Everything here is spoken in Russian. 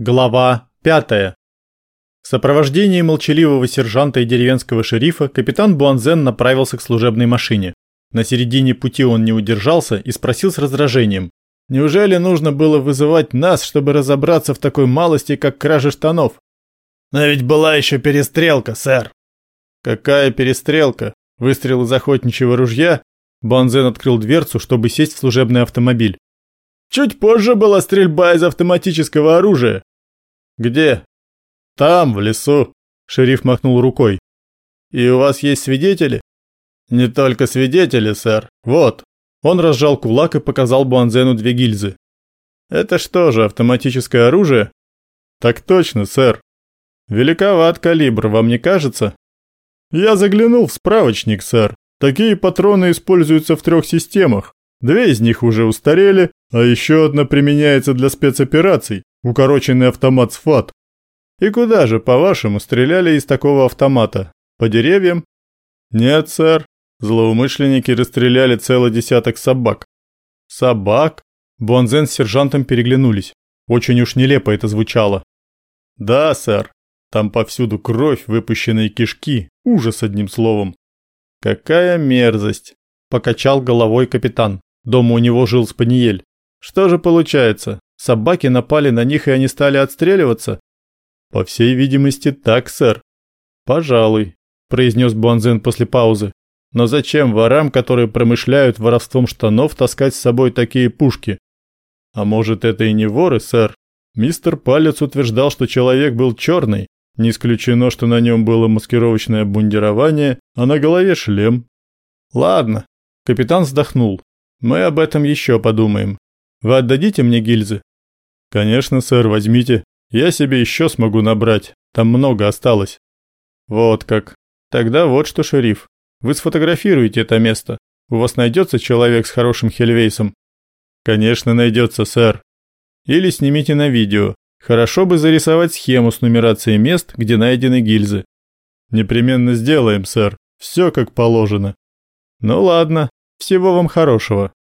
Глава 5. В молчаливого сержанта и деревенского шерифа капитан Буанзен направился к служебной машине. На середине пути он не удержался и спросил с раздражением. «Неужели нужно было вызывать нас, чтобы разобраться в такой малости, как кража штанов?» «Но ведь была еще перестрелка, сэр». «Какая перестрелка? Выстрел из охотничьего ружья?» Буанзен открыл дверцу, чтобы сесть в служебный автомобиль. Чуть позже была стрельба из автоматического оружия. Где? Там, в лесу. Шериф махнул рукой. И у вас есть свидетели? Не только свидетели, сэр. Вот. Он разжал кулак и показал Буанзену две гильзы. Это что же, автоматическое оружие? Так точно, сэр. Великоват калибр, вам не кажется? Я заглянул в справочник, сэр. Такие патроны используются в трех системах. Две из них уже устарели, а еще одна применяется для спецопераций, укороченный автомат СФАТ. И куда же, по-вашему, стреляли из такого автомата? По деревьям? Нет, сэр. Злоумышленники расстреляли целый десяток собак. Собак? Буанзен с сержантом переглянулись. Очень уж нелепо это звучало. Да, сэр. Там повсюду кровь, выпущенные кишки. Ужас одним словом. Какая мерзость, покачал головой капитан. Дома у него жил Спаниель. Что же получается? Собаки напали на них и они стали отстреливаться? По всей видимости, так, сэр. Пожалуй, произнес Буанзен после паузы. Но зачем ворам, которые промышляют воровством штанов, таскать с собой такие пушки? А может, это и не воры, сэр? Мистер Палец утверждал, что человек был черный. Не исключено, что на нем было маскировочное бундирование, а на голове шлем. Ладно. Капитан вздохнул. Мы об этом еще подумаем. Вы отдадите мне гильзы? Конечно, сэр, возьмите. Я себе еще смогу набрать. Там много осталось. Вот как. Тогда вот что, шериф. Вы сфотографируете это место. У вас найдется человек с хорошим хельвейсом? Конечно, найдется, сэр. Или снимите на видео. Хорошо бы зарисовать схему с нумерацией мест, где найдены гильзы. Непременно сделаем, сэр. Все как положено. Ну ладно, всего вам хорошего.